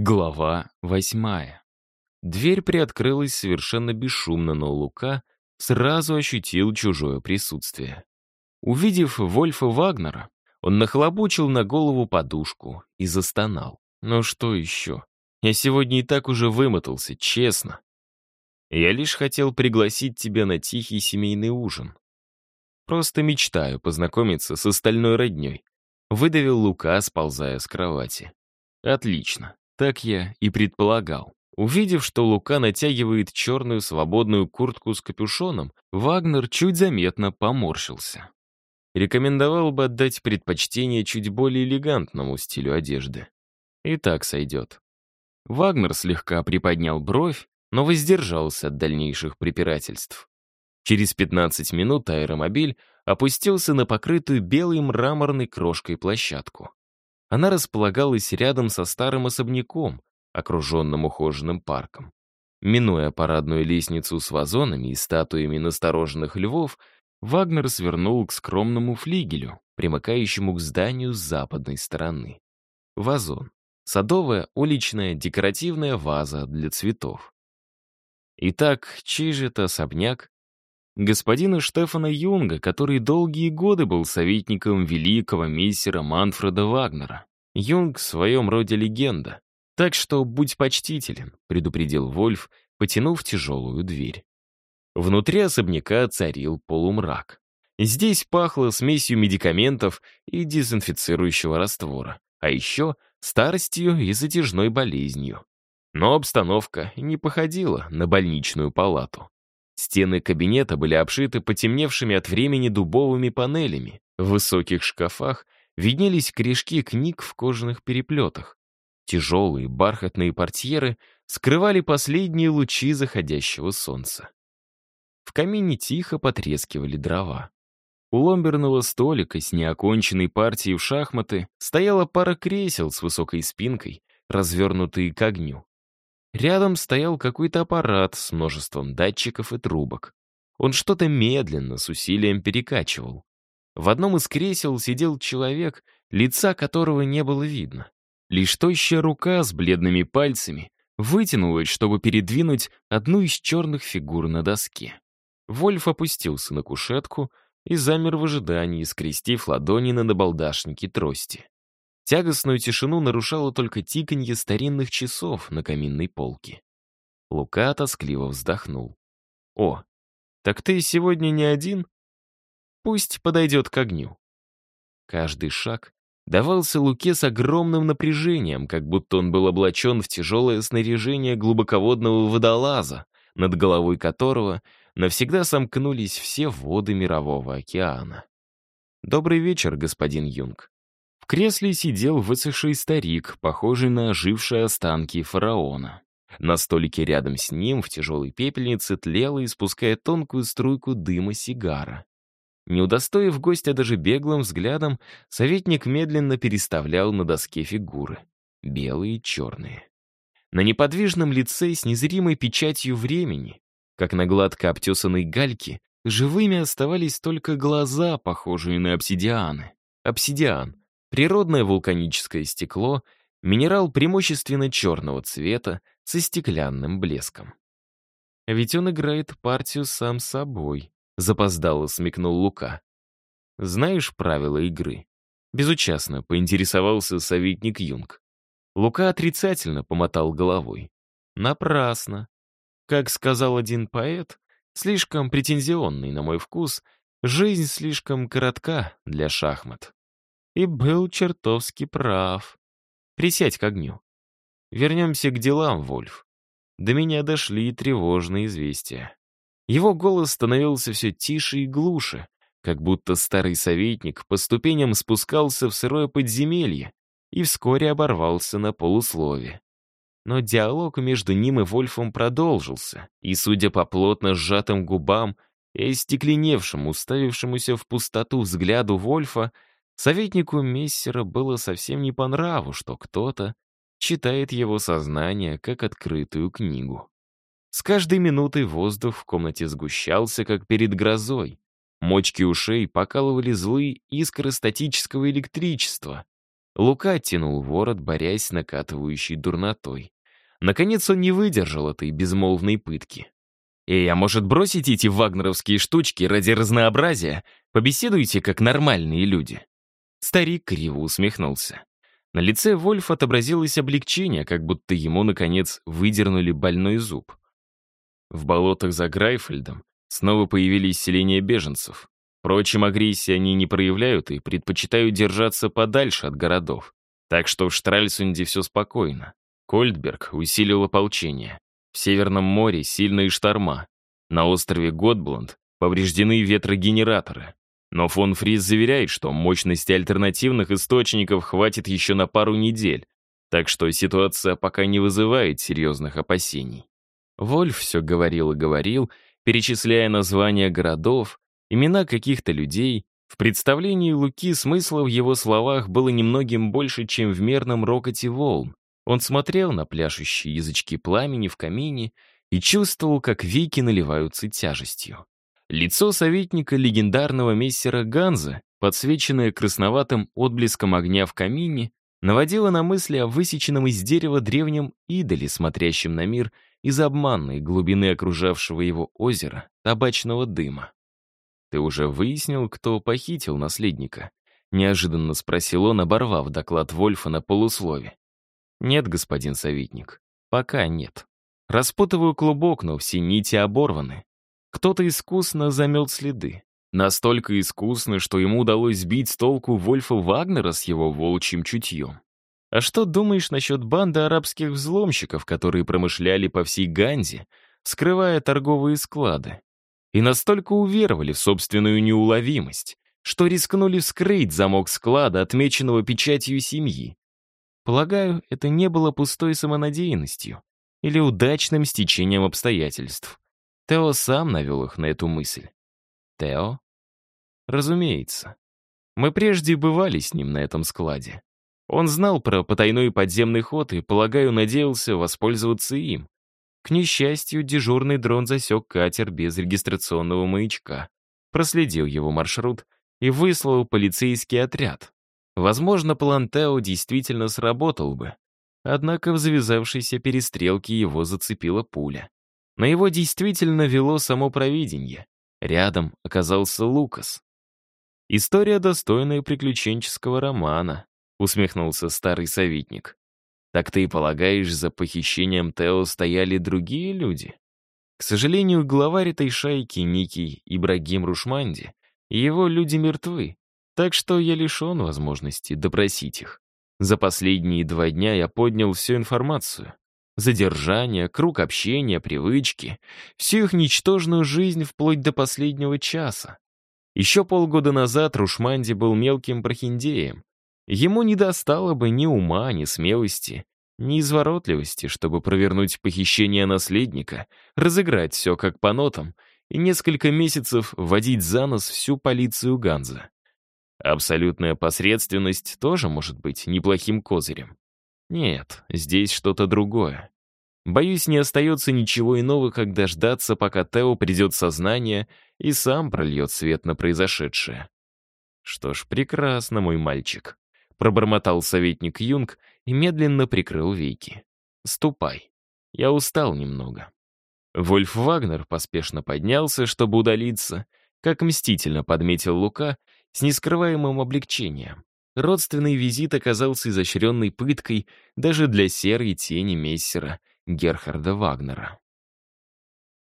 Глава восьмая. Дверь приоткрылась совершенно бесшумно, но Лука сразу ощутил чужое присутствие. Увидев Вольфа Вагнера, он нахлобучил на голову подушку и застонал. «Ну что еще? Я сегодня и так уже вымотался, честно. Я лишь хотел пригласить тебя на тихий семейный ужин. Просто мечтаю познакомиться с остальной родней», — выдавил Лука, сползая с кровати. «Отлично. Так я и предполагал. Увидев, что Лука натягивает черную свободную куртку с капюшоном, Вагнер чуть заметно поморщился. Рекомендовал бы отдать предпочтение чуть более элегантному стилю одежды. И так сойдет. Вагнер слегка приподнял бровь, но воздержался от дальнейших препирательств. Через 15 минут аэромобиль опустился на покрытую белой мраморной крошкой площадку. Она располагалась рядом со старым особняком, окруженным ухоженным парком. Минуя парадную лестницу с вазонами и статуями настороженных львов, Вагнер свернул к скромному флигелю, примыкающему к зданию с западной стороны. Вазон. Садовая, уличная, декоративная ваза для цветов. Итак, чей же это особняк? Господина Штефана Юнга, который долгие годы был советником великого мессера Манфреда Вагнера. Юнг в своем роде легенда. Так что будь почтителен, предупредил Вольф, потянув тяжелую дверь. Внутри особняка царил полумрак. Здесь пахло смесью медикаментов и дезинфицирующего раствора, а еще старостью и затяжной болезнью. Но обстановка не походила на больничную палату. Стены кабинета были обшиты потемневшими от времени дубовыми панелями. В высоких шкафах виднелись корешки книг в кожаных переплетах. Тяжелые бархатные портьеры скрывали последние лучи заходящего солнца. В камине тихо потрескивали дрова. У ломберного столика с неоконченной партией в шахматы стояла пара кресел с высокой спинкой, развернутые к огню. Рядом стоял какой-то аппарат с множеством датчиков и трубок. Он что-то медленно, с усилием перекачивал. В одном из кресел сидел человек, лица которого не было видно. Лишь тощая рука с бледными пальцами вытянулась, чтобы передвинуть одну из черных фигур на доске. Вольф опустился на кушетку и замер в ожидании, скрестив ладони на набалдашнике трости. Тягостную тишину нарушало только тиканье старинных часов на каминной полке. Лука тоскливо вздохнул. «О, так ты сегодня не один? Пусть подойдет к огню». Каждый шаг давался Луке с огромным напряжением, как будто он был облачен в тяжелое снаряжение глубоководного водолаза, над головой которого навсегда сомкнулись все воды Мирового океана. «Добрый вечер, господин Юнг», кресле сидел высохший старик, похожий на ожившие останки фараона. На столике рядом с ним в тяжелой пепельнице тлела, испуская тонкую струйку дыма сигара. Не удостоив гостя даже беглым взглядом, советник медленно переставлял на доске фигуры. Белые и черные. На неподвижном лице с незримой печатью времени, как на гладко обтесанной гальке, живыми оставались только глаза, похожие на обсидианы. Обсидиан Природное вулканическое стекло, минерал преимущественно черного цвета со стеклянным блеском. Ведь он играет партию сам собой, запоздало смекнул Лука. Знаешь правила игры? Безучастно поинтересовался советник Юнг. Лука отрицательно помотал головой. Напрасно. Как сказал один поэт, слишком претензионный на мой вкус, жизнь слишком коротка для шахмат. И был чертовски прав. Присядь к огню. Вернемся к делам, Вольф. До меня дошли тревожные известия. Его голос становился все тише и глуше, как будто старый советник по ступеням спускался в сырое подземелье и вскоре оборвался на полуслове. Но диалог между ним и Вольфом продолжился, и, судя по плотно сжатым губам и остекленевшему, уставившемуся в пустоту взгляду Вольфа, Советнику Мессера было совсем не по нраву, что кто-то читает его сознание как открытую книгу. С каждой минутой воздух в комнате сгущался, как перед грозой. Мочки ушей покалывали злые искры статического электричества. Лука оттянул ворот, борясь с накатывающей дурнотой. Наконец он не выдержал этой безмолвной пытки. «Эй, а может бросить эти вагнеровские штучки ради разнообразия? Побеседуйте, как нормальные люди». Старик криво усмехнулся. На лице Вольф отобразилось облегчение, как будто ему, наконец, выдернули больной зуб. В болотах за Грайфельдом снова появились селения беженцев. Впрочем, агрессии они не проявляют и предпочитают держаться подальше от городов. Так что в Штральсунде все спокойно. Кольдберг усилил ополчение. В Северном море сильные шторма. На острове Готбланд повреждены ветрогенераторы. Но фон Фриз заверяет, что мощности альтернативных источников хватит еще на пару недель, так что ситуация пока не вызывает серьезных опасений. Вольф все говорил и говорил, перечисляя названия городов, имена каких-то людей. В представлении Луки смысла в его словах было немногим больше, чем в мерном рокоте волн. Он смотрел на пляшущие язычки пламени в камине и чувствовал, как веки наливаются тяжестью. Лицо советника легендарного мессера Ганза, подсвеченное красноватым отблеском огня в камине, наводило на мысли о высеченном из дерева древнем идоле, смотрящем на мир из обманной глубины окружавшего его озера табачного дыма. «Ты уже выяснил, кто похитил наследника?» — неожиданно спросил он, оборвав доклад Вольфа на полуслове. «Нет, господин советник, пока нет. Распутываю клубок, но все нити оборваны. Кто-то искусно замел следы. Настолько искусно, что ему удалось сбить с толку Вольфа Вагнера с его волчьим чутьем. А что думаешь насчет банды арабских взломщиков, которые промышляли по всей Ганзе, скрывая торговые склады? И настолько уверовали в собственную неуловимость, что рискнули вскрыть замок склада, отмеченного печатью семьи. Полагаю, это не было пустой самонадеянностью или удачным стечением обстоятельств. Тео сам навел их на эту мысль. Тео? Разумеется. Мы прежде бывали с ним на этом складе. Он знал про потайной подземный ход и, полагаю, надеялся воспользоваться им. К несчастью, дежурный дрон засек катер без регистрационного маячка, проследил его маршрут и выслал полицейский отряд. Возможно, план Тео действительно сработал бы. Однако в завязавшейся перестрелке его зацепила пуля. На его действительно вело само провидение. Рядом оказался Лукас. «История, достойная приключенческого романа», — усмехнулся старый советник. «Так ты полагаешь, за похищением Тео стояли другие люди?» К сожалению, главарь этой шайки, Никий Ибрагим Рушманди, его люди мертвы, так что я лишен возможности допросить их. За последние два дня я поднял всю информацию. Задержание, круг общения, привычки. Всю их ничтожную жизнь вплоть до последнего часа. Еще полгода назад Рушманди был мелким прохиндеем. Ему не достало бы ни ума, ни смелости, ни изворотливости, чтобы провернуть похищение наследника, разыграть все как по нотам и несколько месяцев водить за нос всю полицию Ганза. Абсолютная посредственность тоже может быть неплохим козырем. Нет, здесь что-то другое. Боюсь, не остается ничего иного, как дождаться, пока Тео придет сознание и сам прольет свет на произошедшее. Что ж, прекрасно, мой мальчик. Пробормотал советник Юнг и медленно прикрыл веки. «Ступай. Я устал немного». Вольф Вагнер поспешно поднялся, чтобы удалиться, как мстительно подметил Лука, с нескрываемым облегчением. Родственный визит оказался изощренной пыткой даже для серой тени мессера Герхарда Вагнера.